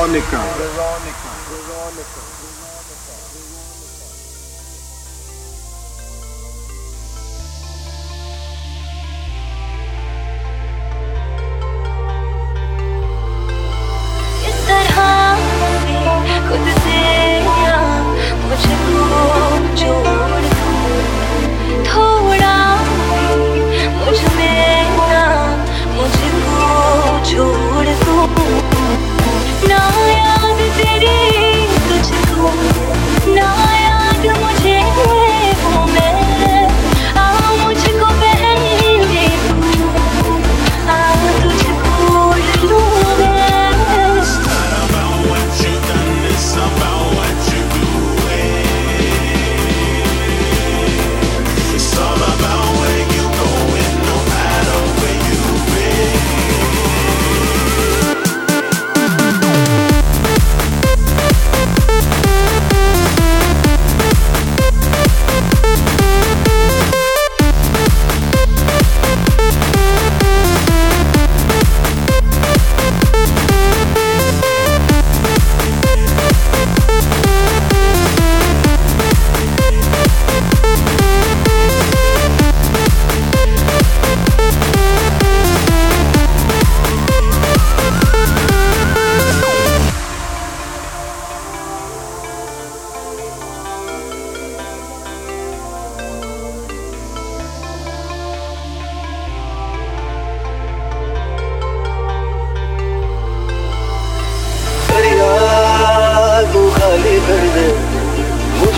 Verônica. Verônica.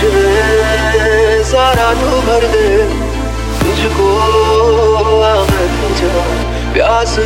मुझे सारा तू भर दे तुझको मैं तुझा प्यास